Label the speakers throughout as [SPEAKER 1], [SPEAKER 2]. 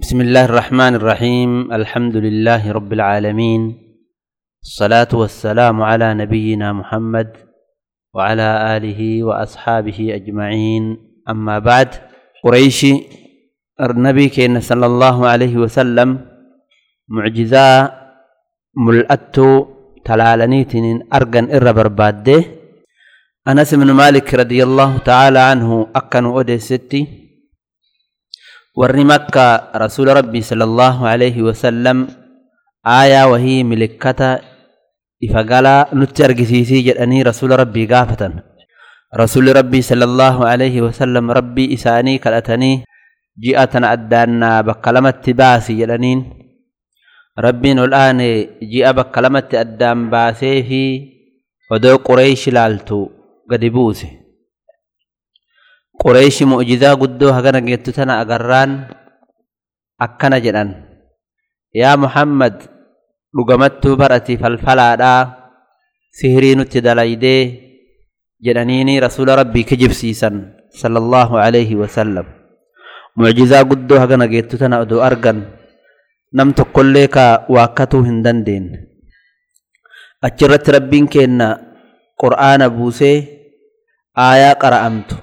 [SPEAKER 1] بسم الله الرحمن الرحيم الحمد لله رب العالمين الصلاة والسلام على نبينا محمد وعلى آله وأصحابه أجمعين أما بعد قريشي النبي كين صلى الله عليه وسلم معجزة ملأت تلالنيتن أرغن إر برباده أنس بن مالك رضي الله تعالى عنه أكن أدستي warri makka rasuula rabbii sala allahu alayhi wasallam aayaa wahii milikkata ifa galaa nutti argisiisii jedhanii rasuula rabbii gaafatan rasuuli rabbii sala allahu alayhi wasallam rabbii isaanii kadhatanii ji'a tana addaannaa bakka lamatti baasi jedhaniin rabbiin ol aane ji'a bakka lamatti addaan baasee fi odoo qureeyshi laaltu gadi buuse qureeshi mu'jizaa guddoo hagana geettu tana agarraan akkana jedhan yaa muhammad dhugamattuu baratii falfalaadhaa sihirii nutti dalaydee jedhaniini rasuula rabbii kijibsiisan sala allahu alayhi wasallam mucjizaa guddoo hagana geettu tana odoo argan nam tokkollee ka waakkatuu hin dandeenye achirratti rabbiin keenna qur'aana buusee aayaa qara'amtu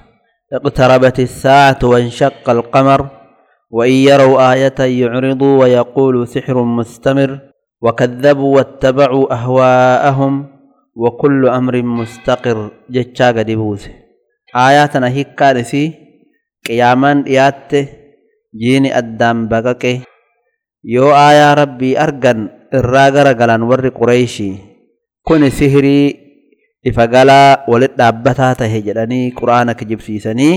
[SPEAKER 1] اقتربت الساعة وانشق القمر وإن يروا آية يعرضوا ويقولوا سحر مستمر وكذبوا واتبعوا أهواءهم وكل أمر مستقر جتشا قدبوس آياتنا هيكا نسي قيامان إيات جيني أدام بقك. يو آيا ربي أرغن الراغر غلان ور قريشي. كن سهري ifa galaa walit dhaabbataa tahe jedhanii quraana kijibsiisanii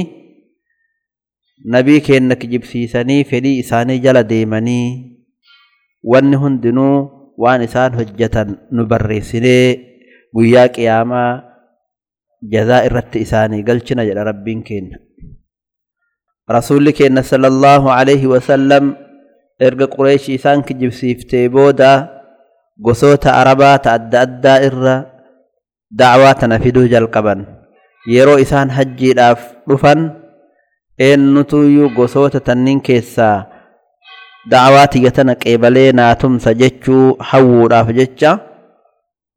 [SPEAKER 1] nabii keenna kijibsiisanii fedhii isaanii jala deemanii wanni hundinuu waan isaan hojjetan nu barreessinee guyyaa qiyaamaa jazaa irratti isaanii galchina jedha rabbiin keenna. Rasuulli keenna sala allaahu alayhi wasallam erga qureeshi isaan kijibsiiftee booda gosoota arabaa ta adda addaa irra dacwaa tana fiduu jalqaban. Yeroo isaan hajjiidhaaf dhufan eennutuyyuu gosoota tannin keessaa dacwaa tiyya tana qeebalee naatumsa jechuu hawwuudhaaf jecha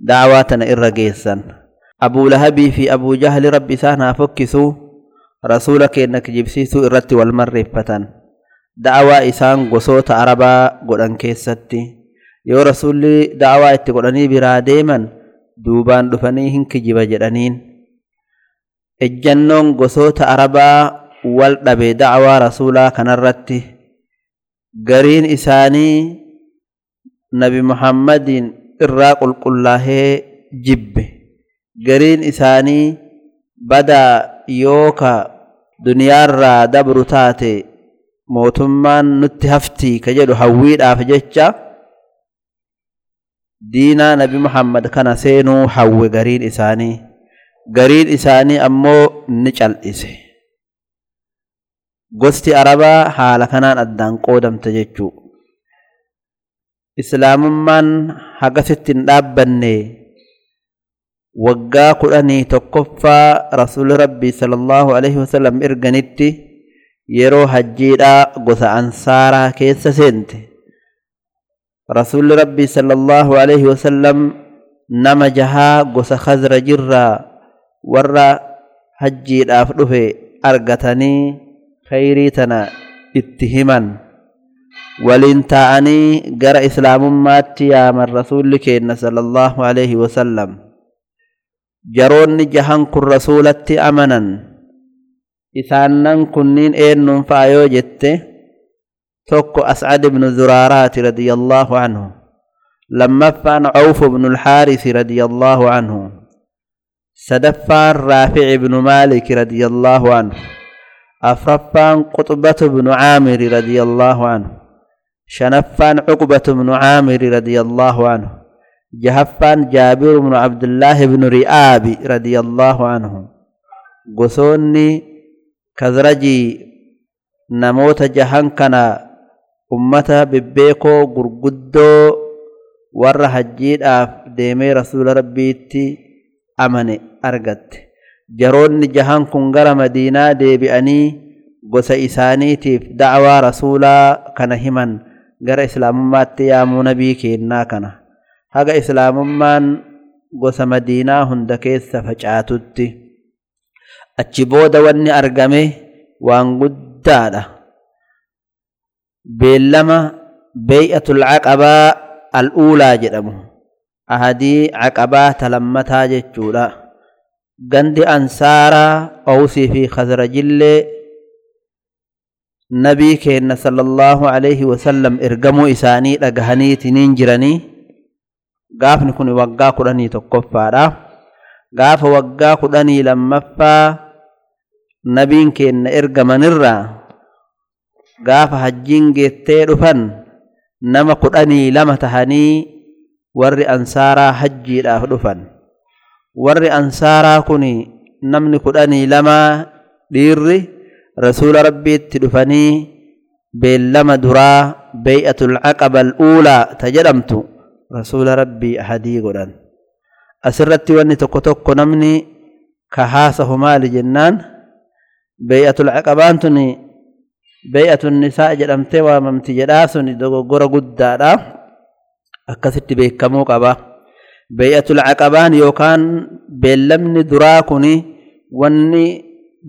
[SPEAKER 1] dacwaa tana irra geessan. Abuu lahabii fi abuu jahli rabbi isaan haa fokkisuu rasuula keenna kijibsiisuu irratti wal marreeffatan. Da'awaa isaan gosoota arabaa godhan keessatti. Yoo rasuulli da'awaa itti godhanii biraa deeman duubaan dhufanii hin kijiba jedhaniin. Ejjannoon gosoota arabaa wal dhabe da'awaa rasuulaa kanarratti gariin isaanii nabi muhammadiin irraa qulqullaahee jibbe. Gariin isaanii badaa yooka duniyaarraa dabru taate mootummaan nutti haftii ka jedhu hawwiidhaaf jecha diinaa nabi muhammad kana seenuu hawwe gariin isaanii gariin isaanii ammoo ni cal'ise. Gosti arabaa haala kanaan addaan qoodamte jechuu. Islaamummaan hagasitti hin dhaabbanne waggaa kudhanii tokkoffaa rasuuli rabbii sala allahu alaihi wasallam erganitti yeroo hajjiidhaa gosa ansaaraa keessa seente رسول ربي صلى الله عليه وسلم نما جها غس خزر جرا ور حج دافدف ارغتني خيري تنا اتهما ولنتعني غر إسلام مات يا رسول لك صلى الله عليه وسلم. جرون جهان كل رسولتي امنا اذا ننكنين إن فايو جتي توك أسعد بن زرارات رضي الله عنه. لما فان عوف بن الحارث رضي الله عنه. سدفان رافع بن مالك رضي الله عنه. أفرفان قطبة بن عامر رضي الله عنه. شنفان عقبة بن عامر رضي الله عنه. جهفان جابر بن عبد الله بن رئاب رضي الله عنه. قصوني كذرجي نموت جهنكنا ummata bebbeekoo gurguddoo warra hajjiidhaaf deemee rasuula rabbiitti amane argatte. Jaroonni jahan kun gara madiinaa deebi'anii gosa isaaniitiif da'awaa rasuulaa kana himan gara islaamummaatti yaamuu nabii keennaa kana. Haga islaamummaan gosa madiinaa hunda keessa facaatutti achi booda wanni argame waan guddaadha بيلما بيئة العقبة الأولى جرمه أهدي عقبة تلمتها جتولا قند أنسارا أوسي في خزر جل نبيك إن صلى الله عليه وسلم إرقموا إساني لقهنيت ننجرني قاف نكون وقا قراني تقفارا قاف وقا قراني لمفا نبيك إن إرقمن الرام gaafa hajjiin geettee dhufan nama kudhanii lama tahanii warri ansaaraa hajjiidhaaf dhufan warri ansaaraa kun namni kudhanii lamaa dhiirri rasuula rabbiitti dhufanii beellama duraa beey'atul caqaba al'uulaa ta jedhamtu rasuula rabbii ahadii godhan asirratti wanni tokko tokko namni ka haasahu maali jennaan beey'atul caqabaan tun beey'atun nisaa jedhamtee waamamti jedhaa. Sun dogoggora guddaadha. Akkasitti beekamuu qaba. Beey'atul caqabaan yookaan beellamni duraa kun wanni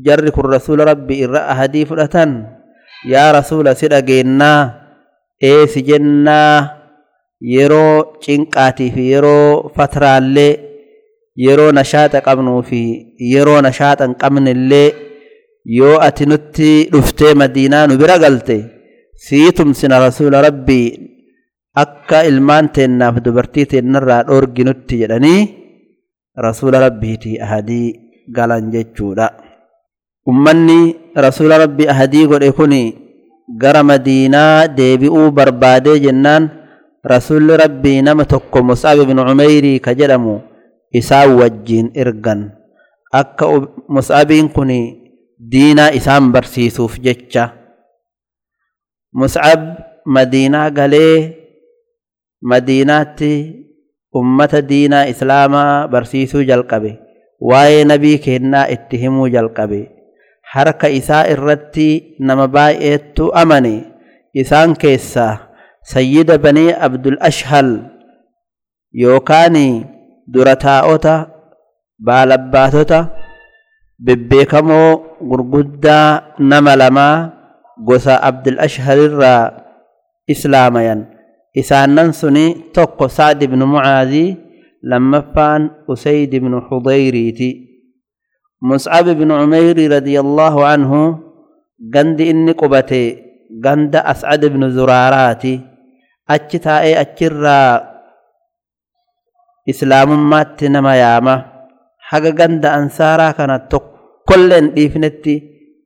[SPEAKER 1] jarri kun rasuula rabbii irra ahadii fudhatan yaa rasuula si dhageennaa eesi jennaa? Yeroo cinqaatii fi yeroo fatraallee yeroo nashaaxa qabnuu fi yeroo nashaaxa hin qabnellee yoo ati nutti dhuftee madiinaa nu bira galte sii tumsina rasuula rabbii akka ilmaan teennaaf dubartii teennarraa dhoorginutti jedhanii rasuula rabbiitii ahadii galan jechuudha. ummanni rasuula rabbii ahadii godhe kun gara madiinaa deebi'uu barbaadee jennaan rasuulli rabbii nama tokko mus'ab ibnu cumeyrii ka jedhamu isaan wajjiin ergan akka mus'abiin kun diinaa isaan barsiisuuf jecha. Mus'ab madiinaa galee madiinaatti ummata diinaa islaamaa barsiisuu jalqabe. Waa'ee nabii keennaa itti himuu jalqabe. Harka isaa irratti nama baay'eettu amane. Isaan keessaa sayyida banii abdul ashhal yookaan dura taa'ota baalabbaatota bebbeekamoo gurguddaa nama lamaa gosa abdul ashhalirraa islaamayan isaannan suni tokko sa'd ibnu mucaazii lammaffaan usayd ibnu xudayriiti mus'ab ibnu cumeyri radiyallaahu anhu gandi inni qubate ganda as'ad ibnu zuraaraati achi taa'ee achirraa islaamummaatti nama yaama haga ganda ansaaraa kana tokkollee hin dhiifnetti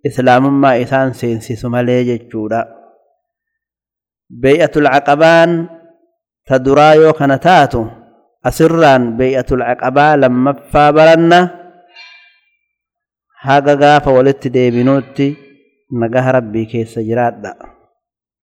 [SPEAKER 1] islaamummaa isaan seensisu malee jechuudha beey'atul caqabaan ta duraa yoo kana taatu asirraan beey'atul caqabaa lammaffaa baranna haga gaafa walitti deebinuutti nagaha rabbii keessa jiraadha